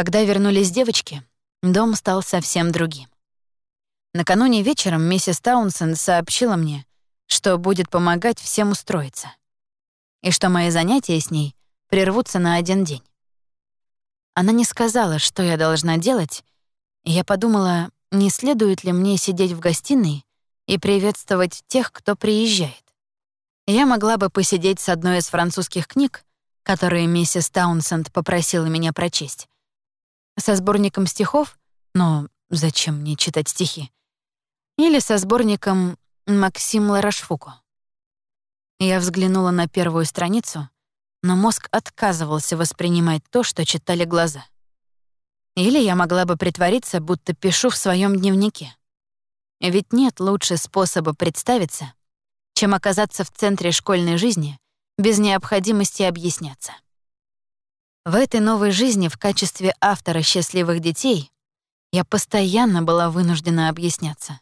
Когда вернулись девочки, дом стал совсем другим. Накануне вечером миссис Таунсенд сообщила мне, что будет помогать всем устроиться, и что мои занятия с ней прервутся на один день. Она не сказала, что я должна делать, и я подумала, не следует ли мне сидеть в гостиной и приветствовать тех, кто приезжает. Я могла бы посидеть с одной из французских книг, которые миссис Таунсенд попросила меня прочесть, со сборником стихов, но зачем мне читать стихи, или со сборником Максим Ларашфуко. Я взглянула на первую страницу, но мозг отказывался воспринимать то, что читали глаза. Или я могла бы притвориться, будто пишу в своем дневнике. Ведь нет лучше способа представиться, чем оказаться в центре школьной жизни без необходимости объясняться. В этой новой жизни в качестве автора «Счастливых детей» я постоянно была вынуждена объясняться.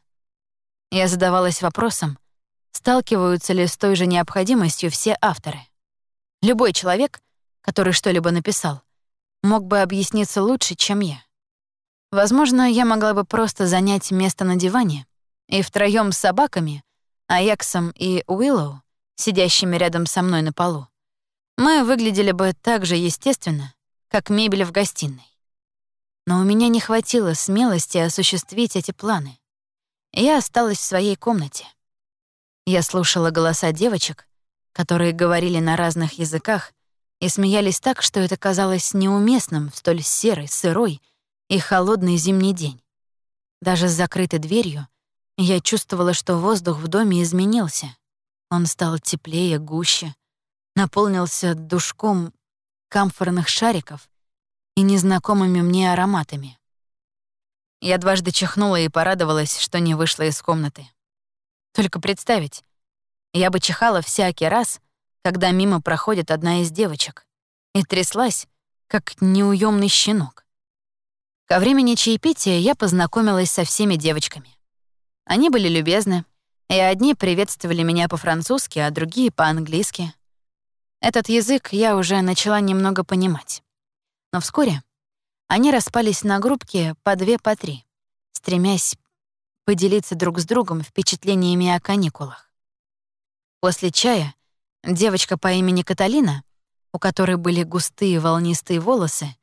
Я задавалась вопросом, сталкиваются ли с той же необходимостью все авторы. Любой человек, который что-либо написал, мог бы объясниться лучше, чем я. Возможно, я могла бы просто занять место на диване и втроём с собаками, Аяксом и Уиллоу, сидящими рядом со мной на полу, мы выглядели бы так же естественно, как мебель в гостиной. Но у меня не хватило смелости осуществить эти планы. Я осталась в своей комнате. Я слушала голоса девочек, которые говорили на разных языках и смеялись так, что это казалось неуместным в столь серый, сырой и холодный зимний день. Даже с закрытой дверью я чувствовала, что воздух в доме изменился. Он стал теплее, гуще, наполнился душком камфорных шариков и незнакомыми мне ароматами. Я дважды чихнула и порадовалась, что не вышла из комнаты. Только представить, я бы чихала всякий раз, когда мимо проходит одна из девочек, и тряслась, как неуемный щенок. Ко времени чаепития я познакомилась со всеми девочками. Они были любезны, и одни приветствовали меня по-французски, а другие — по-английски. Этот язык я уже начала немного понимать. Но вскоре они распались на группки по две, по три, стремясь поделиться друг с другом впечатлениями о каникулах. После чая девочка по имени Каталина, у которой были густые волнистые волосы,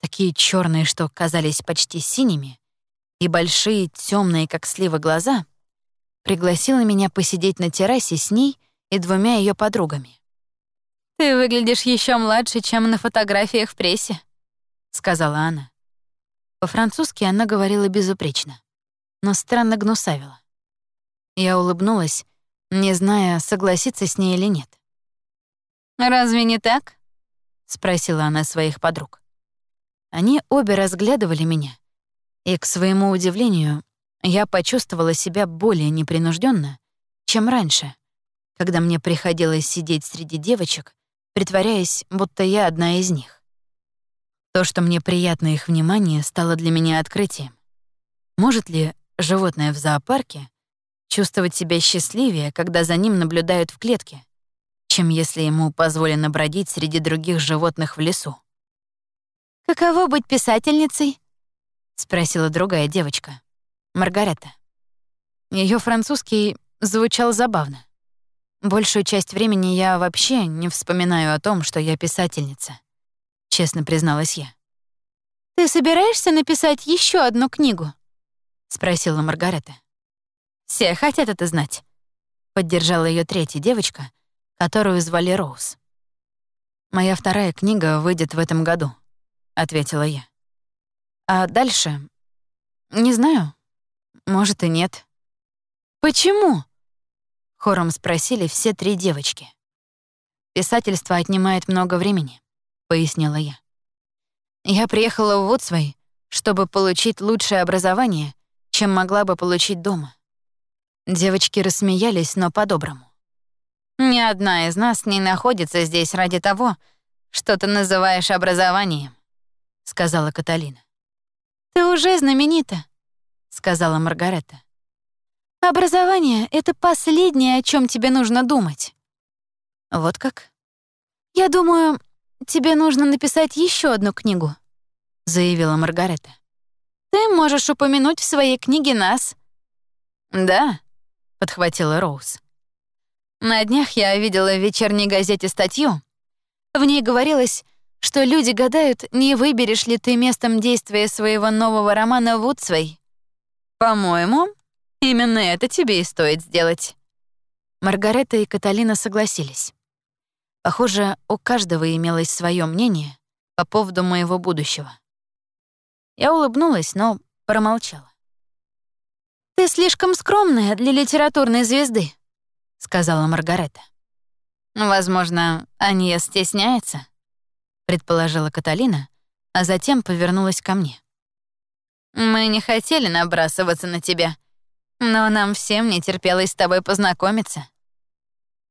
такие черные, что казались почти синими, и большие, темные, как сливы, глаза, пригласила меня посидеть на террасе с ней и двумя ее подругами. «Ты выглядишь еще младше, чем на фотографиях в прессе», — сказала она. По-французски она говорила безупречно, но странно гнусавила. Я улыбнулась, не зная, согласиться с ней или нет. «Разве не так?» — спросила она своих подруг. Они обе разглядывали меня, и, к своему удивлению, я почувствовала себя более непринужденно, чем раньше, когда мне приходилось сидеть среди девочек, притворяясь, будто я одна из них. То, что мне приятно их внимание, стало для меня открытием. Может ли животное в зоопарке чувствовать себя счастливее, когда за ним наблюдают в клетке, чем если ему позволено бродить среди других животных в лесу? «Каково быть писательницей?» — спросила другая девочка, Маргарета. Ее французский звучал забавно. Большую часть времени я вообще не вспоминаю о том, что я писательница, честно призналась я. Ты собираешься написать еще одну книгу? спросила Маргарета. Все хотят это знать, поддержала ее третья девочка, которую звали Роуз. Моя вторая книга выйдет в этом году, ответила я. А дальше не знаю. Может и нет. Почему? Хором спросили все три девочки. «Писательство отнимает много времени», — пояснила я. «Я приехала в Вудсвей, чтобы получить лучшее образование, чем могла бы получить дома». Девочки рассмеялись, но по-доброму. «Ни одна из нас не находится здесь ради того, что ты называешь образованием», — сказала Каталина. «Ты уже знаменита», — сказала Маргарета. Образование — это последнее, о чем тебе нужно думать. Вот как? Я думаю, тебе нужно написать еще одну книгу, заявила Маргарета. «Ты можешь упомянуть в своей книге нас». «Да», — подхватила Роуз. «На днях я видела в вечерней газете статью. В ней говорилось, что люди гадают, не выберешь ли ты местом действия своего нового романа Вудсвей. По-моему, именно это тебе и стоит сделать». Маргарета и Каталина согласились. Похоже, у каждого имелось свое мнение по поводу моего будущего. Я улыбнулась, но промолчала. «Ты слишком скромная для литературной звезды», — сказала Маргарета. «Возможно, Анья стесняется», — предположила Каталина, а затем повернулась ко мне. «Мы не хотели набрасываться на тебя, но нам всем не терпелось с тобой познакомиться».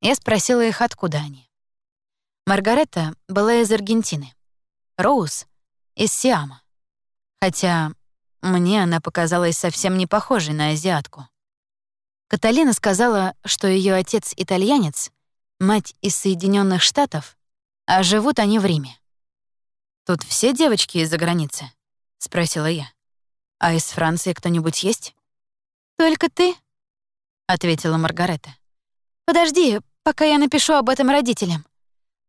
Я спросила их, откуда они. Маргарета была из Аргентины, Роуз — из Сиама. Хотя мне она показалась совсем не похожей на азиатку. Каталина сказала, что ее отец итальянец, мать из Соединенных Штатов, а живут они в Риме. «Тут все девочки из-за границы?» — спросила я. «А из Франции кто-нибудь есть?» «Только ты?» — ответила Маргарета. «Подожди, пока я напишу об этом родителям.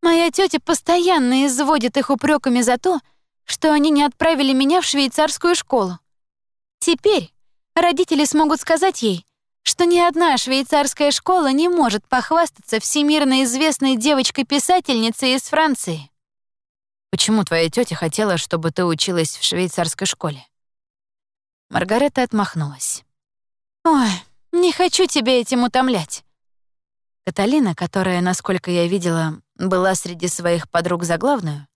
Моя тетя постоянно изводит их упреками за то, что они не отправили меня в швейцарскую школу. Теперь родители смогут сказать ей, что ни одна швейцарская школа не может похвастаться всемирно известной девочкой-писательницей из Франции. Почему твоя тетя хотела, чтобы ты училась в швейцарской школе? Маргарета отмахнулась. «Ой, не хочу тебя этим утомлять». Каталина, которая, насколько я видела, была среди своих подруг за главную,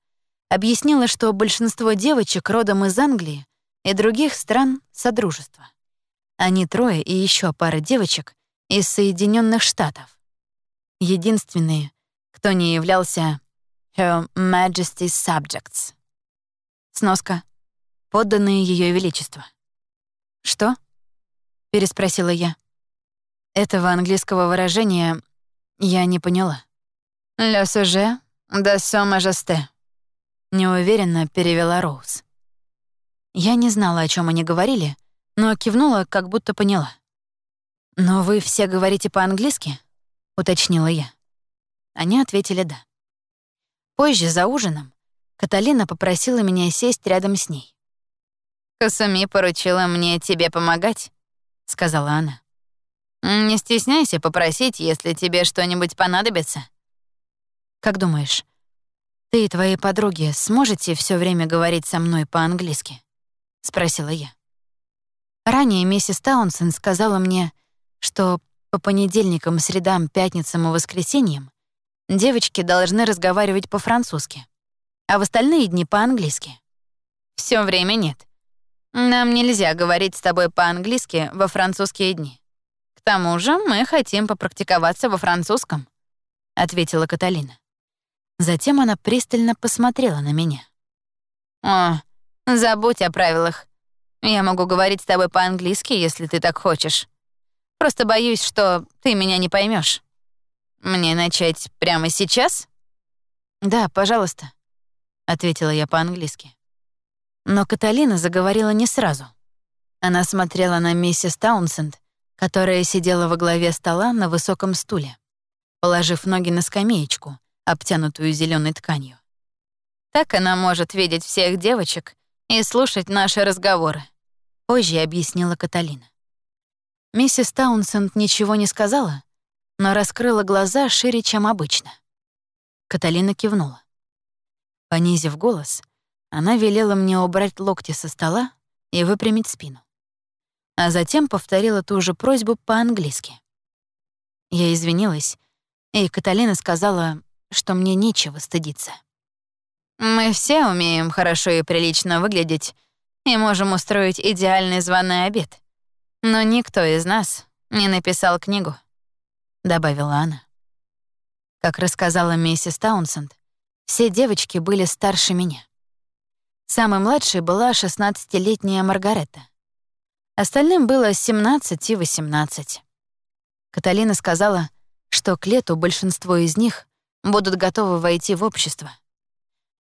объяснила, что большинство девочек родом из Англии и других стран Содружества. Они трое и еще пара девочек из Соединенных Штатов. Единственные, кто не являлся Her Majesty's Subjects. Сноска. Подданные Ее Величества. «Что?» Переспросила я. Этого английского выражения я не поняла. «Le sujet de son majesté», — неуверенно перевела Роуз. Я не знала, о чем они говорили, но кивнула, как будто поняла. «Но вы все говорите по-английски?» — уточнила я. Они ответили «да». Позже, за ужином, Каталина попросила меня сесть рядом с ней. «Касуми поручила мне тебе помогать», — сказала она. «Не стесняйся попросить, если тебе что-нибудь понадобится». «Как думаешь, ты и твои подруги сможете все время говорить со мной по-английски?» — спросила я. Ранее миссис Таунсен сказала мне, что по понедельникам, средам, пятницам и воскресеньям девочки должны разговаривать по-французски, а в остальные дни по-английски. Все время нет. Нам нельзя говорить с тобой по-английски во французские дни. К тому же мы хотим попрактиковаться во французском», — ответила Каталина. Затем она пристально посмотрела на меня. «О, забудь о правилах. Я могу говорить с тобой по-английски, если ты так хочешь. Просто боюсь, что ты меня не поймешь. Мне начать прямо сейчас?» «Да, пожалуйста», — ответила я по-английски. Но Каталина заговорила не сразу. Она смотрела на миссис Таунсенд, которая сидела во главе стола на высоком стуле, положив ноги на скамеечку, обтянутую зеленой тканью. Так она может видеть всех девочек и слушать наши разговоры, позже объяснила Каталина. Миссис Таунсенд ничего не сказала, но раскрыла глаза шире, чем обычно. Каталина кивнула. Понизив голос — она велела мне убрать локти со стола и выпрямить спину. А затем повторила ту же просьбу по-английски. Я извинилась, и Каталина сказала, что мне нечего стыдиться. «Мы все умеем хорошо и прилично выглядеть и можем устроить идеальный званый обед. Но никто из нас не написал книгу», — добавила она. Как рассказала миссис Таунсенд, все девочки были старше меня. Самой младшей была 16-летняя Маргарета. Остальным было 17 и 18. Каталина сказала, что к лету большинство из них будут готовы войти в общество.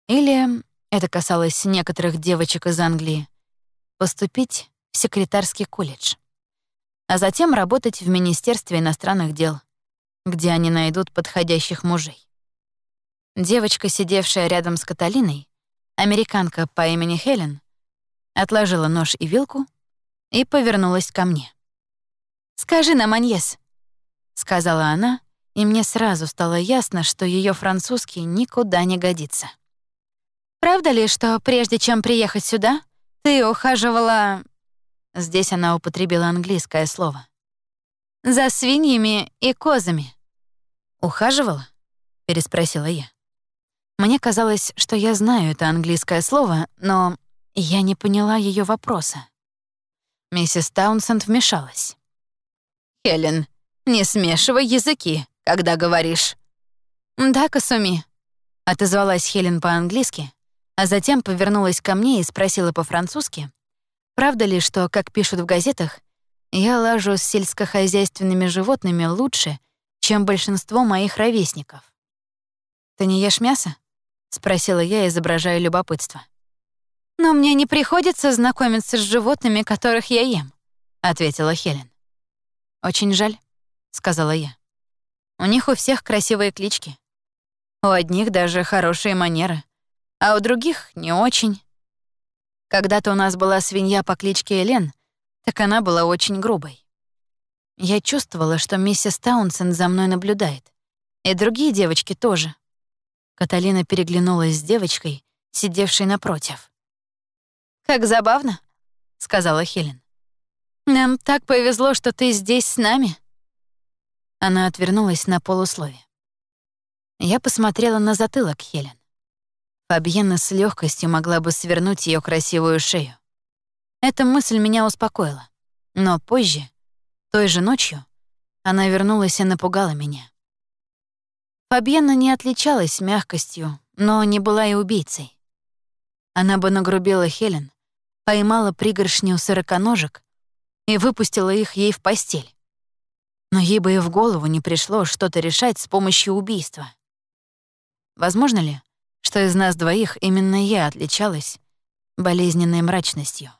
Или это касалось некоторых девочек из Англии, поступить в секретарский колледж, а затем работать в Министерстве иностранных дел, где они найдут подходящих мужей. Девочка, сидевшая рядом с Каталиной, американка по имени Хелен, отложила нож и вилку и повернулась ко мне. «Скажи нам, Аньес», — сказала она, и мне сразу стало ясно, что ее французский никуда не годится. «Правда ли, что прежде чем приехать сюда, ты ухаживала...» Здесь она употребила английское слово. «За свиньями и козами». «Ухаживала?» — переспросила я. Мне казалось, что я знаю это английское слово, но я не поняла ее вопроса. Миссис Таунсенд вмешалась. «Хелен, не смешивай языки, когда говоришь». «Да, Касуми», — отозвалась Хелен по-английски, а затем повернулась ко мне и спросила по-французски, правда ли, что, как пишут в газетах, я лажу с сельскохозяйственными животными лучше, чем большинство моих ровесников. «Ты не ешь мясо?» — спросила я, изображая любопытство. «Но мне не приходится знакомиться с животными, которых я ем», — ответила Хелен. «Очень жаль», — сказала я. «У них у всех красивые клички. У одних даже хорошие манеры, а у других — не очень. Когда-то у нас была свинья по кличке Элен, так она была очень грубой. Я чувствовала, что миссис Таунсен за мной наблюдает. И другие девочки тоже. Каталина переглянулась с девочкой, сидевшей напротив. «Как забавно», — сказала Хелен. «Нам так повезло, что ты здесь с нами». Она отвернулась на полуслове. Я посмотрела на затылок Хелен. Фабьена с легкостью могла бы свернуть ее красивую шею. Эта мысль меня успокоила. Но позже, той же ночью, она вернулась и напугала меня. Фабьена не отличалась мягкостью, но не была и убийцей. Она бы нагрубила Хелен, поймала пригоршню сороконожек и выпустила их ей в постель. Но ей бы и в голову не пришло что-то решать с помощью убийства. Возможно ли, что из нас двоих именно я отличалась болезненной мрачностью?